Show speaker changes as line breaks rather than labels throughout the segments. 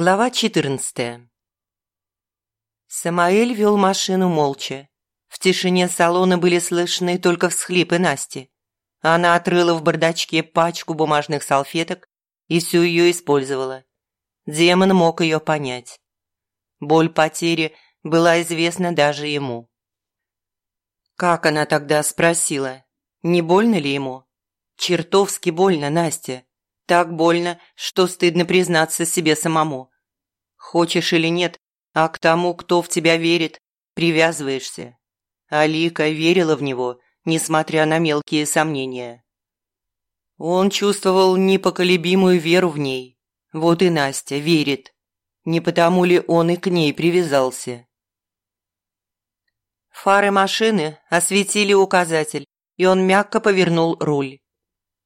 Глава 14 Самаэль вел машину молча. В тишине салона были слышны только всхлипы Насти. Она отрыла в бардачке пачку бумажных салфеток и всю ее использовала. Демон мог ее понять. Боль потери была известна даже ему. Как она тогда спросила, не больно ли ему? Чертовски больно, Настя. Так больно, что стыдно признаться себе самому. Хочешь или нет, а к тому, кто в тебя верит, привязываешься. Алика верила в него, несмотря на мелкие сомнения. Он чувствовал непоколебимую веру в ней. Вот и Настя верит. Не потому ли он и к ней привязался? Фары машины осветили указатель, и он мягко повернул руль.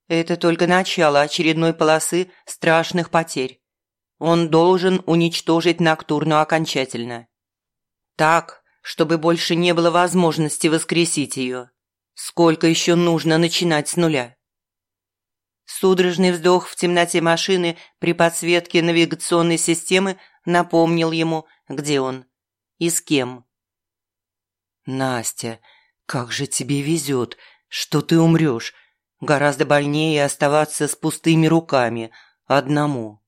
Это только начало очередной полосы страшных потерь. Он должен уничтожить Ноктурну окончательно. Так, чтобы больше не было возможности воскресить ее. Сколько еще нужно начинать с нуля? Судорожный вздох в темноте машины при подсветке навигационной системы напомнил ему, где он и с кем. «Настя, как же тебе везет, что ты умрешь, Гораздо больнее оставаться с пустыми руками, одному.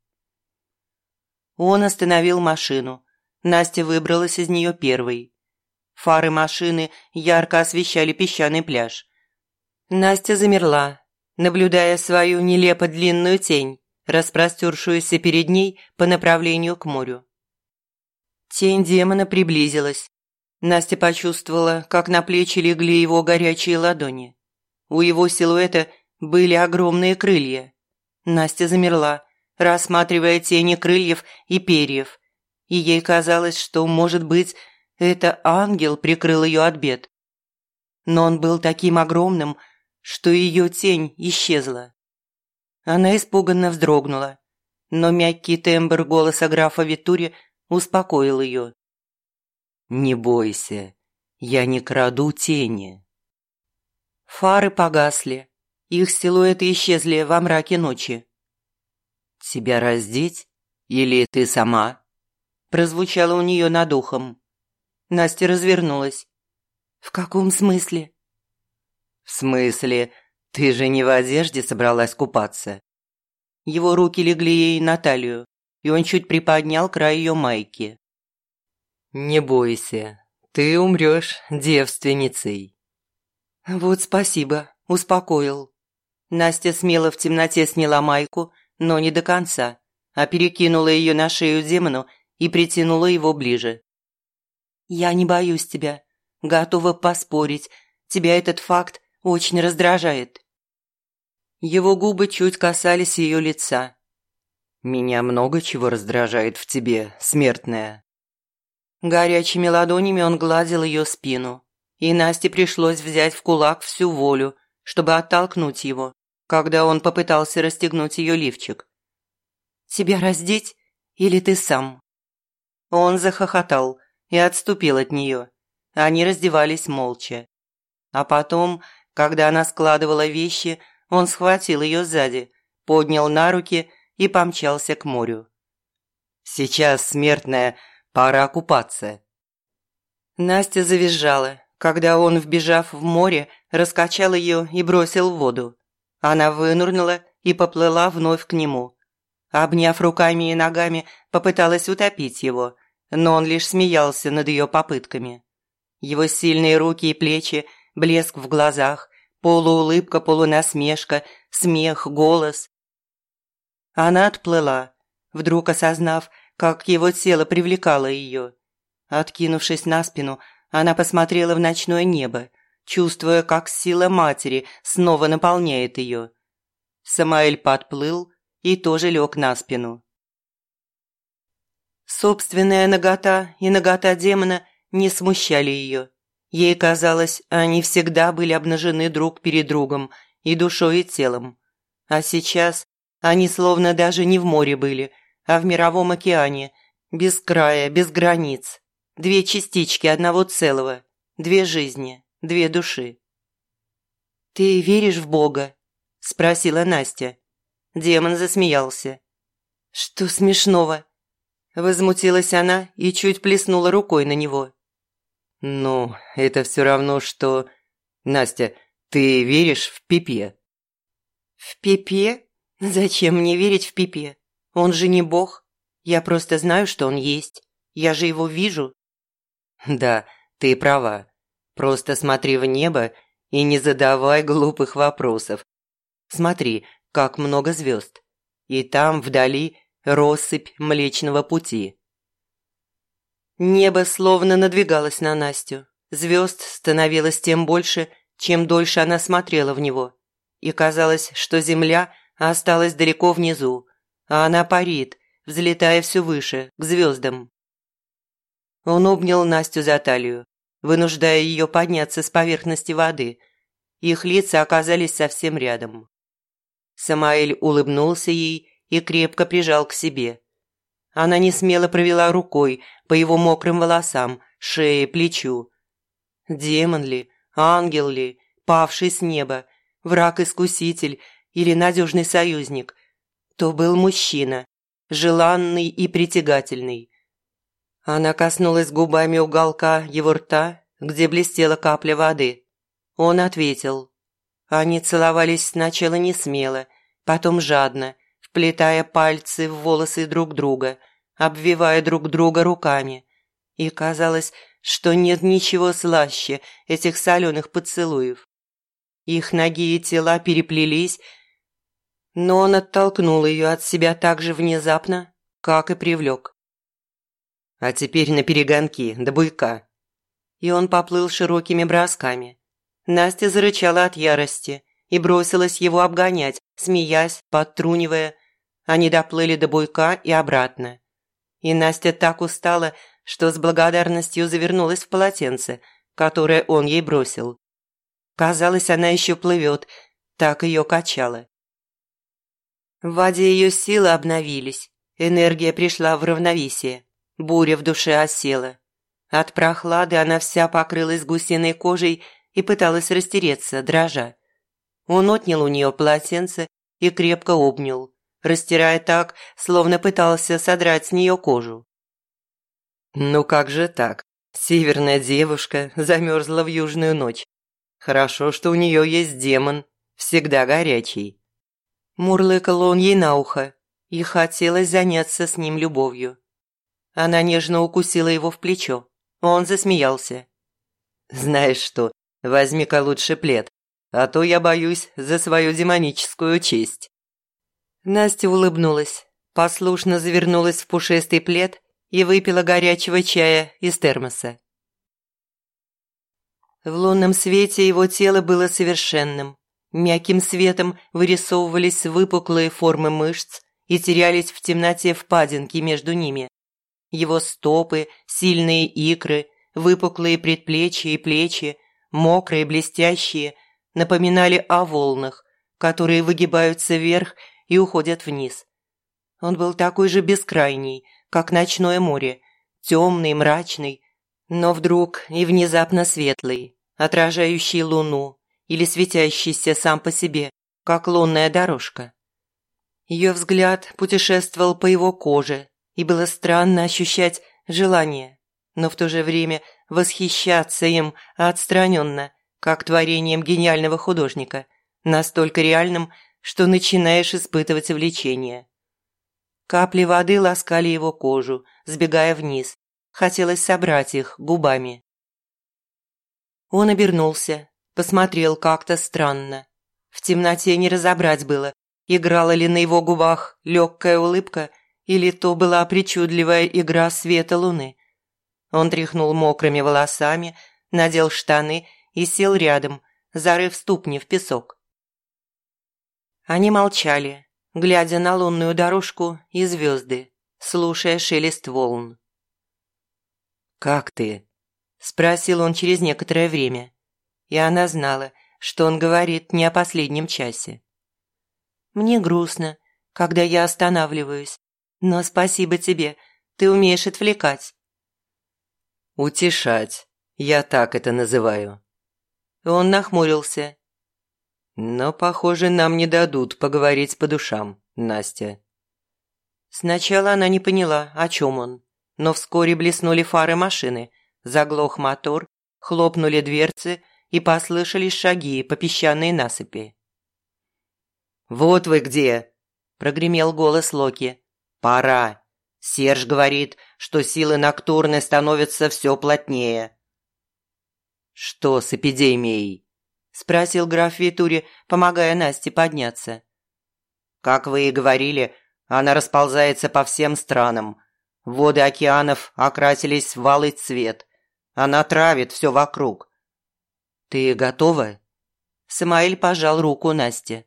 Он остановил машину. Настя выбралась из нее первой. Фары машины ярко освещали песчаный пляж. Настя замерла, наблюдая свою нелепо длинную тень, распростершуюся перед ней по направлению к морю. Тень демона приблизилась. Настя почувствовала, как на плечи легли его горячие ладони. У его силуэта были огромные крылья. Настя замерла, рассматривая тени крыльев и перьев. И ей казалось, что, может быть, это ангел прикрыл ее от бед. Но он был таким огромным, что ее тень исчезла. Она испуганно вздрогнула, но мягкий тембр голоса графа Витури успокоил ее. «Не бойся, я не краду тени». Фары погасли. Их силуэты исчезли во мраке ночи. «Тебя раздеть? Или ты сама?» Прозвучало у нее над ухом. Настя развернулась. «В каком смысле?» «В смысле, ты же не в одежде собралась купаться?» Его руки легли ей на талию, и он чуть приподнял край ее майки. «Не бойся, ты умрешь девственницей». «Вот спасибо, успокоил». Настя смело в темноте сняла майку, но не до конца, а перекинула ее на шею демону и притянула его ближе. «Я не боюсь тебя. Готова поспорить. Тебя этот факт очень раздражает». Его губы чуть касались ее лица. «Меня много чего раздражает в тебе, смертная». Горячими ладонями он гладил ее спину, и Насте пришлось взять в кулак всю волю, чтобы оттолкнуть его, когда он попытался расстегнуть ее лифчик. «Тебя раздеть или ты сам?» Он захохотал и отступил от нее. Они раздевались молча. А потом, когда она складывала вещи, он схватил ее сзади, поднял на руки и помчался к морю. «Сейчас, смертная, пора купаться». Настя завизжала, когда он, вбежав в море, раскачал ее и бросил в воду. Она вынурнула и поплыла вновь к нему. Обняв руками и ногами, попыталась утопить его, но он лишь смеялся над ее попытками. Его сильные руки и плечи, блеск в глазах, полуулыбка, полунасмешка, смех, голос. Она отплыла, вдруг осознав, как его тело привлекало ее. Откинувшись на спину, она посмотрела в ночное небо, чувствуя, как сила матери снова наполняет ее. Самаэль подплыл и тоже лег на спину. Собственная нагота и нагота демона не смущали ее. Ей казалось, они всегда были обнажены друг перед другом и душой, и телом. А сейчас они словно даже не в море были, а в мировом океане, без края, без границ. Две частички одного целого, две жизни, две души. «Ты веришь в Бога?» – спросила Настя. Демон засмеялся. «Что смешного?» Возмутилась она и чуть плеснула рукой на него.
«Ну, это все равно, что... Настя, ты веришь в Пипе?»
«В Пипе? Зачем мне верить в Пипе? Он же не бог. Я просто знаю, что он есть. Я же его вижу».
«Да, ты права. Просто смотри в небо и не задавай глупых вопросов. Смотри, как много звезд. И там, вдали, россыпь Млечного Пути.
Небо словно надвигалось на Настю. Звезд становилось тем больше, чем дольше она смотрела в него. И казалось, что земля осталась далеко внизу, а она парит, взлетая все выше, к звездам. Он обнял Настю за талию, вынуждая ее подняться с поверхности воды. Их лица оказались совсем рядом. Самаэль улыбнулся ей и крепко прижал к себе. Она не смело провела рукой по его мокрым волосам, шее, плечу. Демон ли, ангел ли, павший с неба, враг-искуситель или надежный союзник, то был мужчина, желанный и притягательный, она коснулась губами уголка его рта, где блестела капля воды. Он ответил. Они целовались сначала не смело, потом жадно, вплетая пальцы в волосы друг друга, обвивая друг друга руками. И казалось, что нет ничего слаще этих соленых поцелуев. Их ноги и тела переплелись, но он оттолкнул ее от себя так же внезапно, как и привлек. А теперь на перегонки, до буйка». И он поплыл широкими бросками. Настя зарычала от ярости и бросилась его обгонять, смеясь, подтрунивая. Они доплыли до буйка и обратно. И Настя так устала, что с благодарностью завернулась в полотенце, которое он ей бросил. Казалось, она еще плывет, так ее качало. В воде ее силы обновились, энергия пришла в равновесие. Буря в душе осела. От прохлады она вся покрылась гусиной кожей и пыталась растереться, дрожа. Он отнял у нее полотенце и крепко обнял, растирая так, словно пытался содрать с нее кожу.
«Ну как же так? Северная девушка замерзла в южную ночь. Хорошо, что у нее есть демон, всегда горячий».
Мурлыкал он ей на ухо, и хотелось заняться с ним любовью. Она нежно укусила его в плечо. Он засмеялся.
«Знаешь что, возьми-ка лучше плед, а то я боюсь за свою демоническую честь».
Настя улыбнулась, послушно завернулась в пушистый плед и выпила горячего чая из термоса. В лунном свете его тело было совершенным. Мягким светом вырисовывались выпуклые формы мышц и терялись в темноте впадинки между ними. Его стопы, сильные икры, выпуклые предплечья и плечи, мокрые, блестящие, напоминали о волнах, которые выгибаются вверх и уходят вниз. Он был такой же бескрайний, как ночное море, темный, мрачный, но вдруг и внезапно светлый, отражающий луну или светящийся сам по себе, как лунная дорожка. Ее взгляд путешествовал по его коже, и было странно ощущать желание, но в то же время восхищаться им отстраненно, как творением гениального художника, настолько реальным, что начинаешь испытывать влечение. Капли воды ласкали его кожу, сбегая вниз. Хотелось собрать их губами. Он обернулся, посмотрел как-то странно. В темноте не разобрать было, играла ли на его губах легкая улыбка – или то была причудливая игра света луны. Он тряхнул мокрыми волосами, надел штаны и сел рядом, зарыв ступни в песок. Они молчали, глядя на лунную дорожку и звезды, слушая шелест волн.
«Как ты?»
– спросил он через некоторое время. И она знала, что он говорит не о последнем часе. «Мне грустно, когда я останавливаюсь, Но спасибо тебе, ты умеешь отвлекать».
«Утешать, я так это называю».
Он нахмурился.
«Но, похоже, нам не дадут поговорить по душам, Настя».
Сначала она не поняла, о чем он, но вскоре блеснули фары машины, заглох мотор, хлопнули дверцы и послышались шаги по песчаной насыпи.
«Вот вы где!» – прогремел голос Локи. «Пора. Серж говорит, что силы Ноктурны становятся все плотнее». «Что с эпидемией?» – спросил граф Витури, помогая Насте подняться. «Как вы и говорили, она расползается по всем странам. Воды океанов окрасились в валый цвет. Она травит все вокруг. Ты готова?»
Самаэль пожал руку Насте.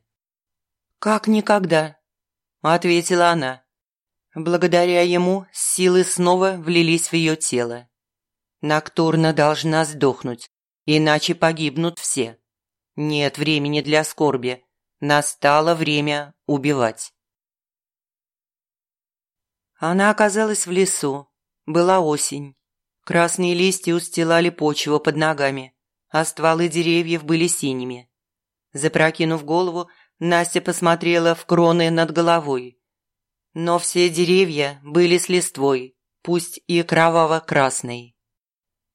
«Как никогда», – ответила она. Благодаря ему силы снова влились в ее тело. Ноктурна должна сдохнуть, иначе погибнут все. Нет времени для скорби. Настало время убивать. Она оказалась в лесу. Была осень. Красные листья устилали почву под ногами, а стволы деревьев были синими. Запрокинув голову, Настя посмотрела в кроны над головой. Но все деревья были с листвой, пусть и кроваво-красной.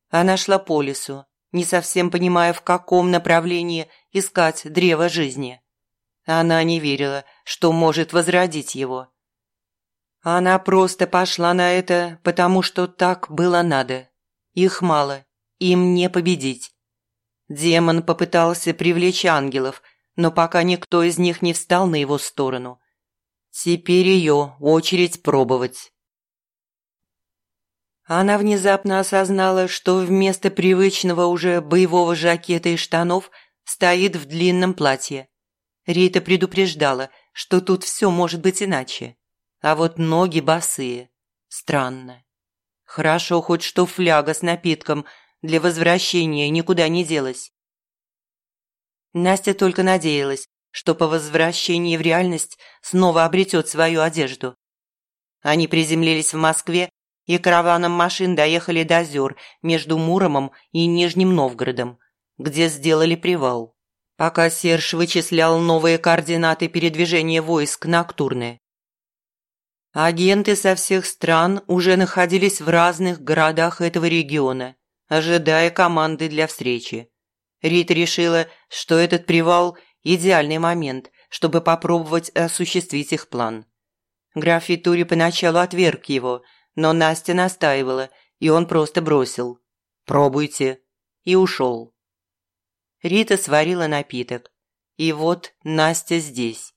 Она шла по лесу, не совсем понимая, в каком направлении искать древо жизни. Она не верила, что может возродить его. Она просто пошла на это, потому что так было надо. Их мало, им не победить. Демон попытался привлечь ангелов, но пока никто из них не встал на его сторону. Теперь ее очередь пробовать. Она внезапно осознала, что вместо привычного уже боевого жакета и штанов стоит в длинном платье. Рита предупреждала, что тут все может быть иначе. А вот ноги босые. Странно. Хорошо хоть что фляга с напитком для возвращения никуда не делась. Настя только надеялась, что по возвращении в реальность снова обретет свою одежду. Они приземлились в Москве и караваном машин доехали до озер между Муромом и Нижним Новгородом, где сделали привал. Пока Серж вычислял новые координаты передвижения войск на Актурное. Агенты со всех стран уже находились в разных городах этого региона, ожидая команды для встречи. Рита решила, что этот привал – идеальный момент, чтобы попробовать осуществить их план. Граф Витури поначалу отверг его, но Настя настаивала, и он просто бросил «Пробуйте» и ушел. Рита сварила напиток, и вот Настя здесь.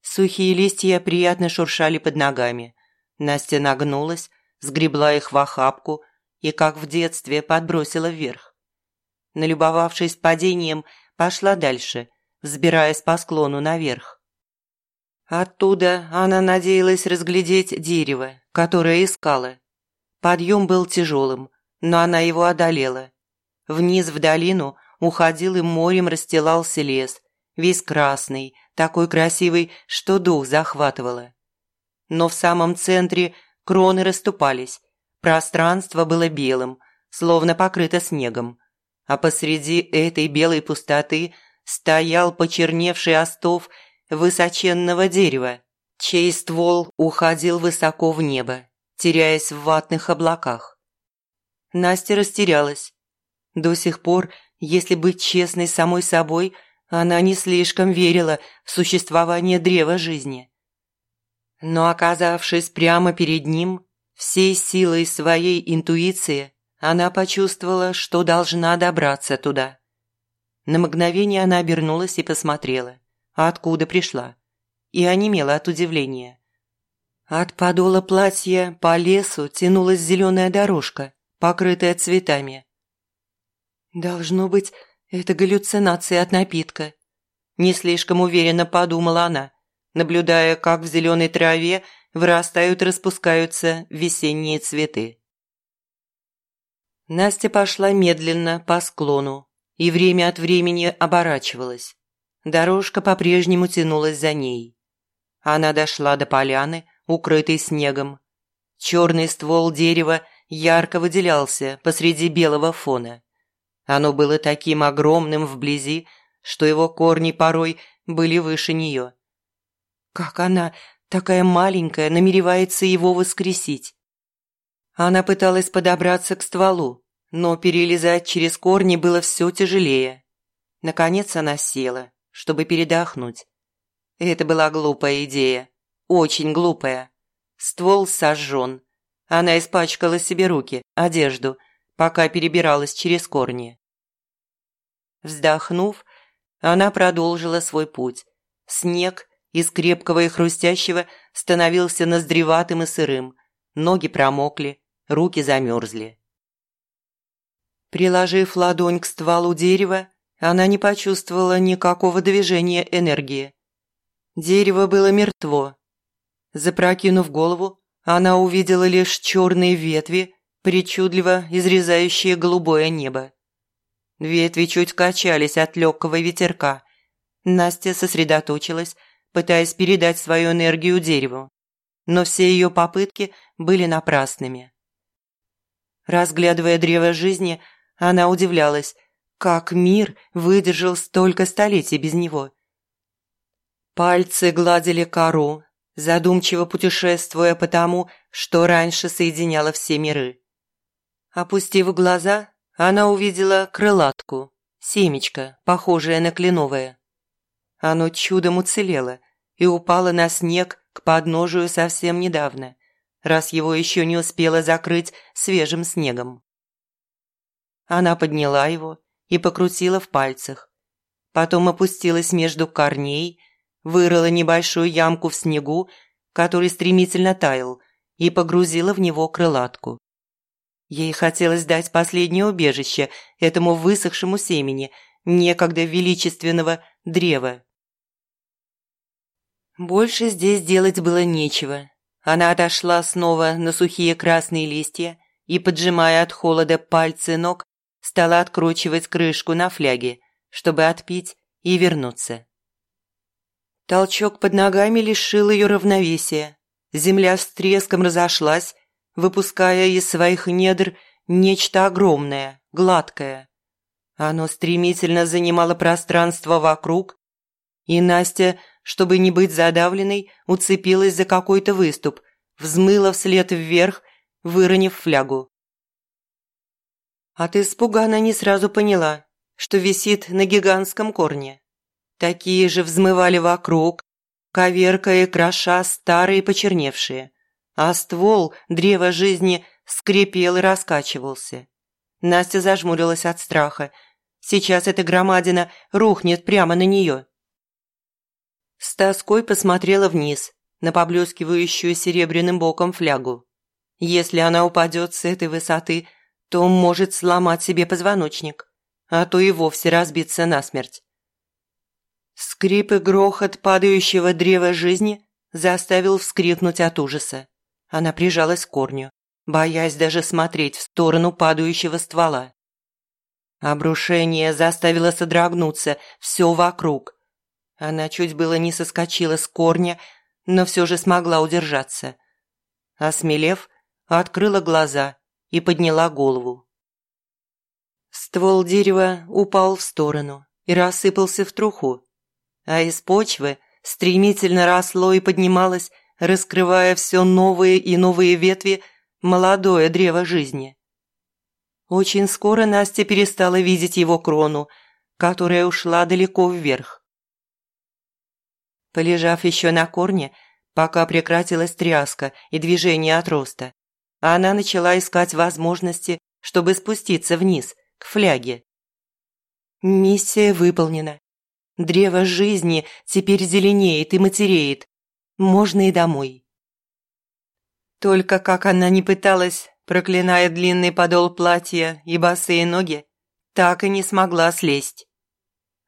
Сухие листья приятно шуршали под ногами. Настя нагнулась, сгребла их в охапку и, как в детстве, подбросила вверх. Налюбовавшись падением, пошла дальше, взбираясь по склону наверх. Оттуда она надеялась разглядеть дерево, которое искала. Подъем был тяжелым, но она его одолела. Вниз в долину уходил и морем расстилался лес, весь красный, такой красивый, что дух захватывало. Но в самом центре кроны расступались, пространство было белым, словно покрыто снегом, а посреди этой белой пустоты стоял почерневший остов высоченного дерева, чей ствол уходил высоко в небо, теряясь в ватных облаках. Настя растерялась. До сих пор, если быть честной самой собой – она не слишком верила в существование древа жизни. Но оказавшись прямо перед ним, всей силой своей интуиции, она почувствовала, что должна добраться туда. На мгновение она обернулась и посмотрела, откуда пришла, и онемела от удивления. От подола платья по лесу тянулась зеленая дорожка, покрытая цветами. «Должно быть, это галлюцинация от напитка. Не слишком уверенно подумала она, наблюдая, как в зеленой траве вырастают и распускаются весенние цветы. Настя пошла медленно по склону и время от времени оборачивалась. Дорожка по-прежнему тянулась за ней. Она дошла до поляны, укрытый снегом. Черный ствол дерева ярко выделялся посреди белого фона. Оно было таким огромным вблизи, что его корни порой были выше нее. Как она, такая маленькая, намеревается его воскресить? Она пыталась подобраться к стволу, но перелезать через корни было все тяжелее. Наконец она села, чтобы передохнуть. Это была глупая идея, очень глупая. Ствол сожжен. Она испачкала себе руки, одежду, пока перебиралась через корни. Вздохнув, она продолжила свой путь. Снег из крепкого и хрустящего становился ноздреватым и сырым. Ноги промокли, руки замерзли. Приложив ладонь к стволу дерева, она не почувствовала никакого движения энергии. Дерево было мертво. Запрокинув голову, она увидела лишь черные ветви, причудливо изрезающие голубое небо. Ветви чуть качались от легкого ветерка. Настя сосредоточилась, пытаясь передать свою энергию дереву. Но все ее попытки были напрасными. Разглядывая древо жизни, она удивлялась, как мир выдержал столько столетий без него. Пальцы гладили кору, задумчиво путешествуя по тому, что раньше соединяло все миры. Опустив глаза, она увидела крылатку, семечко, похожее на кленовое. Оно чудом уцелело и упало на снег к подножию совсем недавно, раз его еще не успело закрыть свежим снегом. Она подняла его и покрутила в пальцах. Потом опустилась между корней, вырыла небольшую ямку в снегу, который стремительно таял, и погрузила в него крылатку. Ей хотелось дать последнее убежище этому высохшему семени, некогда величественного древа. Больше здесь делать было нечего. Она отошла снова на сухие красные листья и, поджимая от холода пальцы ног, стала откручивать крышку на фляге, чтобы отпить и вернуться. Толчок под ногами лишил ее равновесия. Земля с треском разошлась, выпуская из своих недр нечто огромное, гладкое. Оно стремительно занимало пространство вокруг, и Настя, чтобы не быть задавленной, уцепилась за какой-то выступ, взмыла вслед вверх, выронив флягу. От испуга она не сразу поняла, что висит на гигантском корне. Такие же взмывали вокруг, коверкая и кроша старые почерневшие – а ствол древа жизни скрипел и раскачивался. Настя зажмурилась от страха. Сейчас эта громадина рухнет прямо на нее. С тоской посмотрела вниз, на поблескивающую серебряным боком флягу. Если она упадет с этой высоты, то может сломать себе позвоночник, а то и вовсе разбиться насмерть. Скрип и грохот падающего древа жизни заставил вскрикнуть от ужаса. Она прижалась к корню, боясь даже смотреть в сторону падающего ствола. Обрушение заставило содрогнуться все вокруг. Она чуть было не соскочила с корня, но все же смогла удержаться. Осмелев, открыла глаза и подняла голову. Ствол дерева упал в сторону и рассыпался в труху, а из почвы стремительно росло и поднималось раскрывая все новые и новые ветви молодое древо жизни. Очень скоро Настя перестала видеть его крону, которая ушла далеко вверх. Полежав еще на корне, пока прекратилась тряска и движение от роста, она начала искать возможности, чтобы спуститься вниз, к фляге. Миссия выполнена. Древо жизни теперь зеленеет и матереет, можно и домой. Только как она не пыталась, проклиная длинный подол платья и босые ноги, так и не смогла слезть.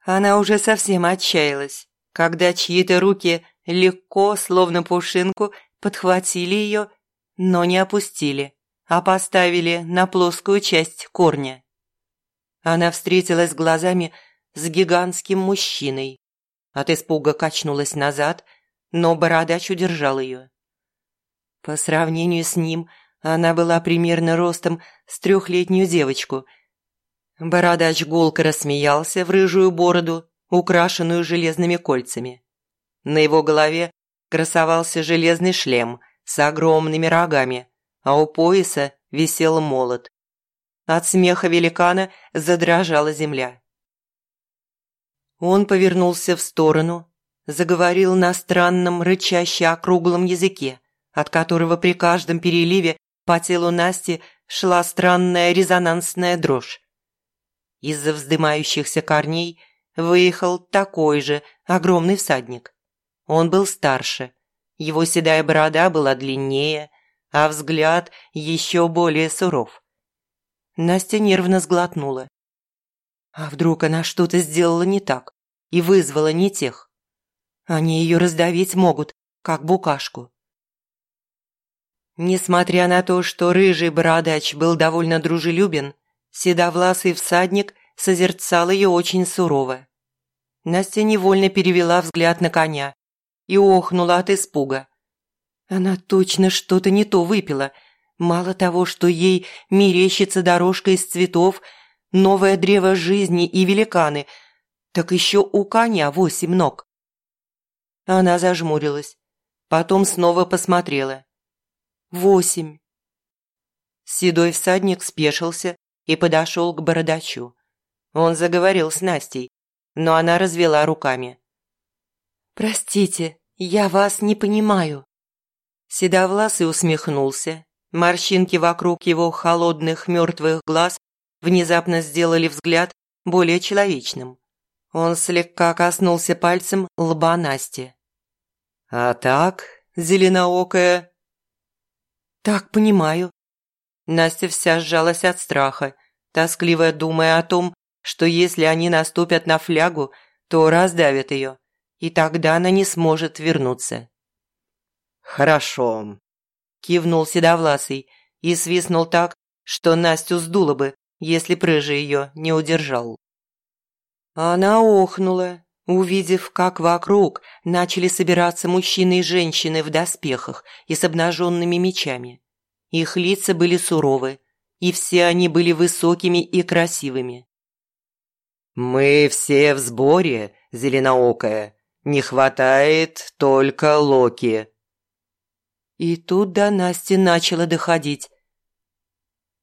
Она уже совсем отчаялась, когда чьи-то руки легко, словно пушинку, подхватили ее, но не опустили, а поставили на плоскую часть корня. Она встретилась глазами с гигантским мужчиной. От испуга качнулась назад – но бородач удержал ее. По сравнению с ним, она была примерно ростом с трехлетнюю девочку. Бородач гулко рассмеялся в рыжую бороду, украшенную железными кольцами. На его голове красовался железный шлем с огромными рогами, а у пояса висел молот. От смеха великана задрожала земля. Он повернулся в сторону, заговорил на странном рычаще округлом языке, от которого при каждом переливе по телу Насти шла странная резонансная дрожь. Из-за вздымающихся корней выехал такой же огромный всадник. Он был старше, его седая борода была длиннее, а взгляд еще более суров. Настя нервно сглотнула. А вдруг она что-то сделала не так и вызвала не тех? Они ее раздавить могут, как букашку. Несмотря на то, что рыжий бородач был довольно дружелюбен, седовласый всадник созерцал ее очень сурово. Настя невольно перевела взгляд на коня и охнула от испуга. Она точно что-то не то выпила – Мало того, что ей мерещится дорожка из цветов, новое древо жизни и великаны, так еще у коня восемь ног. Она зажмурилась, потом снова посмотрела. Восемь. Седой всадник спешился и подошел к бородачу. Он заговорил с Настей, но она развела руками. «Простите, я вас не понимаю». Седовласый усмехнулся Морщинки вокруг его холодных мертвых глаз внезапно сделали взгляд более человечным. Он слегка коснулся пальцем лба Насти. «А так, зеленоокая...» «Так понимаю». Настя вся сжалась от страха, тоскливо думая о том, что если они наступят на флягу, то раздавят ее, и тогда она не сможет вернуться.
«Хорошо,
кивнул Седовласый и свистнул так, что Настю сдуло бы, если прыжи ее не удержал. Она охнула, увидев, как вокруг начали собираться мужчины и женщины в доспехах и с обнаженными мечами. Их лица были суровы, и все они были высокими и красивыми.
«Мы все в сборе, зеленоокая. Не хватает только Локи»,
и тут до Насти начало доходить.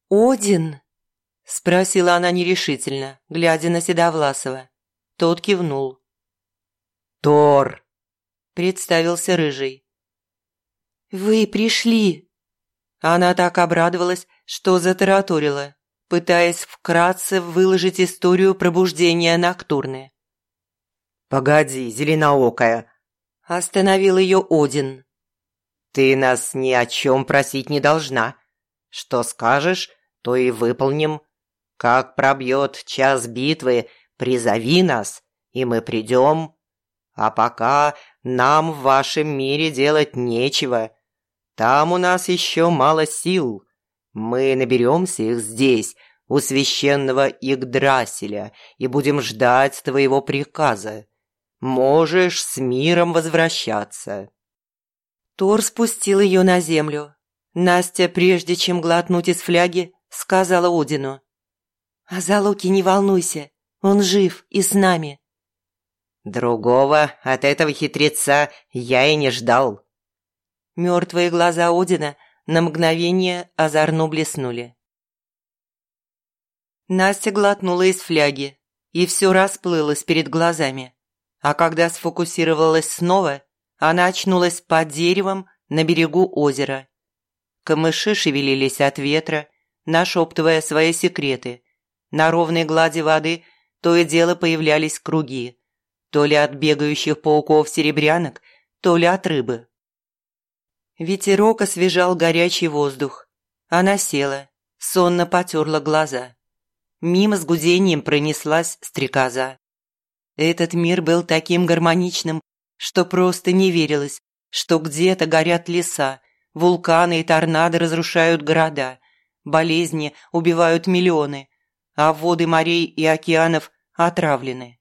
«Один?» – спросила она нерешительно, глядя на Седовласова. Тот кивнул.
«Тор!»
– представился Рыжий. «Вы пришли!» Она так обрадовалась, что затараторила, пытаясь вкратце выложить историю пробуждения Ноктурны.
«Погоди, зеленоокая!»
Остановил ее Один.
Ты нас ни о чем просить не должна. Что скажешь, то и выполним. Как пробьет час битвы, призови нас, и мы придем. А пока нам в вашем мире делать нечего. Там у нас еще мало сил. Мы наберемся их здесь, у священного Игдрасиля, и будем ждать твоего приказа. Можешь с миром возвращаться».
Тор спустил ее на землю. Настя, прежде чем глотнуть из фляги, сказала Одину. «А за Луки не волнуйся, он жив и с нами».
«Другого от этого хитреца я и не ждал».
Мертвые глаза Одина на мгновение озорно блеснули. Настя глотнула из фляги, и все расплылось перед глазами. А когда сфокусировалась снова, она очнулась под деревом на берегу озера. Камыши шевелились от ветра, нашептывая свои секреты. На ровной глади воды то и дело появлялись круги, то ли от бегающих пауков-серебрянок, то ли от рыбы. Ветерок освежал горячий воздух. Она села, сонно потерла глаза. Мимо с гудением пронеслась стрекоза. Этот мир был таким гармоничным что просто не верилось, что где-то горят леса, вулканы и торнадо разрушают города, болезни убивают миллионы, а воды морей и океанов отравлены.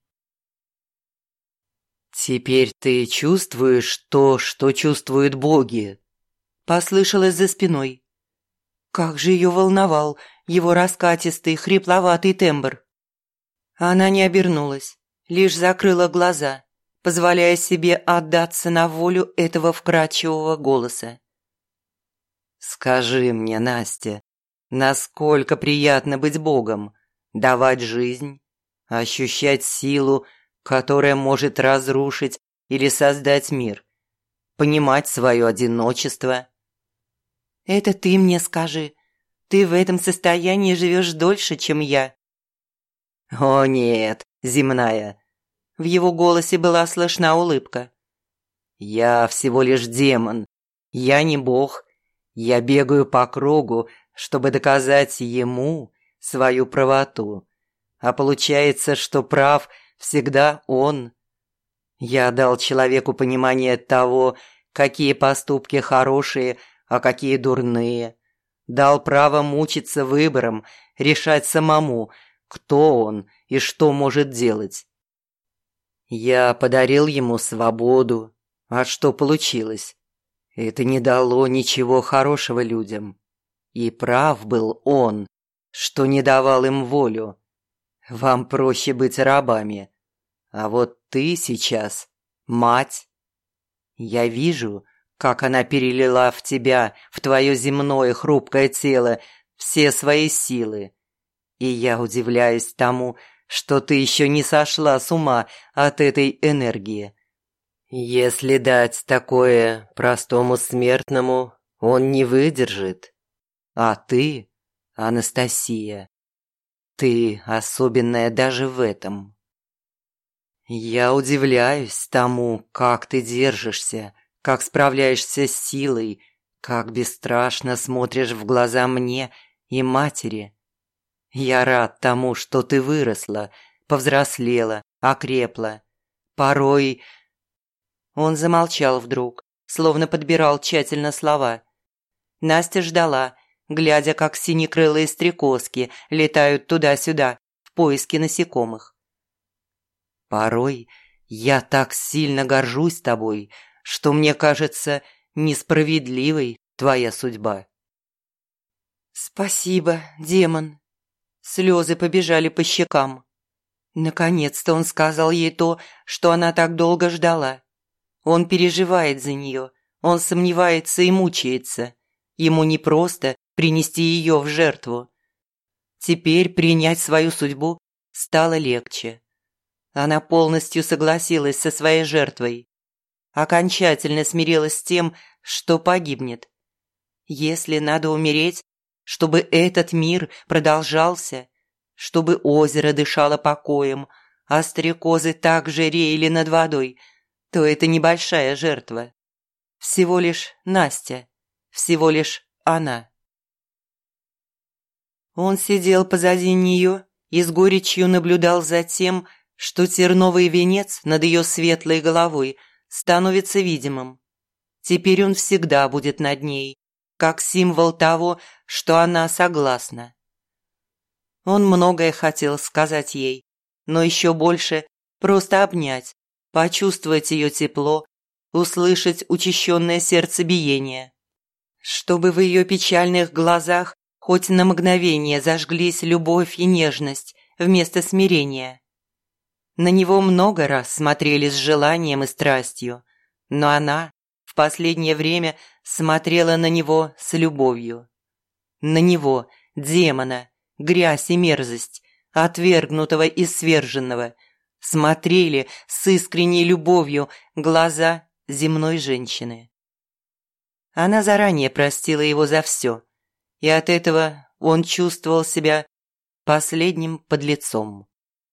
«Теперь ты чувствуешь то, что чувствуют боги?»
послышалось за спиной. Как же ее волновал его раскатистый, хрипловатый тембр. Она не обернулась, лишь закрыла глаза, позволяя себе отдаться на волю этого вкрадчивого голоса.
«Скажи мне, Настя, насколько приятно быть Богом, давать жизнь, ощущать силу, которая может разрушить или создать мир, понимать свое одиночество?»
«Это ты мне скажи. Ты в этом состоянии живешь дольше, чем я».
«О нет, земная!»
В его голосе была слышна улыбка.
«Я всего лишь демон. Я не бог. Я бегаю по кругу, чтобы доказать ему свою правоту. А получается, что прав всегда он. Я дал человеку понимание того, какие поступки хорошие, а какие дурные. Дал право мучиться выбором, решать самому, кто он и что может делать. Я подарил ему свободу. А что получилось? Это не дало ничего хорошего людям. И прав был он, что не давал им волю. Вам проще быть рабами. А вот ты сейчас мать. Я вижу, как она перелила в тебя, в твое земное хрупкое тело, все свои силы. И я удивляюсь тому, что ты еще не сошла с ума от этой энергии. Если дать такое простому смертному, он не выдержит. А ты, Анастасия, ты особенная даже в этом. Я удивляюсь тому, как ты держишься, как справляешься с силой, как бесстрашно смотришь в глаза мне и матери. Я рад тому, что ты выросла, повзрослела, окрепла. Порой он замолчал вдруг, словно подбирал тщательно слова. Настя ждала, глядя, как синекрылые стрекозки летают туда-сюда в поиске насекомых. «Порой я так сильно горжусь тобой, что мне кажется несправедливой твоя судьба».
«Спасибо, демон». Слезы побежали по щекам. Наконец-то он сказал ей то, что она так долго ждала. Он переживает за нее, он сомневается и мучается. Ему не просто принести ее в жертву. Теперь принять свою судьбу стало легче. Она полностью согласилась со своей жертвой. Окончательно смирилась с тем, что погибнет. Если надо умереть, чтобы этот мир продолжался, чтобы озеро дышало покоем, а стрекозы также реяли над водой – то это небольшая жертва. Всего лишь Настя, всего лишь она. Он сидел позади нее и с горечью наблюдал за тем, что терновый венец над ее светлой головой становится видимым. Теперь он всегда будет над ней, как символ того, что она согласна. Он многое хотел сказать ей, но еще больше просто обнять, почувствовать ее тепло, услышать учащенное сердцебиение. Чтобы в ее печальных глазах хоть на мгновение зажглись любовь и нежность вместо смирения. На него много раз смотрели с желанием и страстью, но она в последнее время смотрела на него с любовью. На него, демона, грязь и мерзость, отвергнутого и сверженного – смотрели с искренней любовью глаза земной женщины. Она заранее простила его за все, и от этого он чувствовал себя последним подлецом.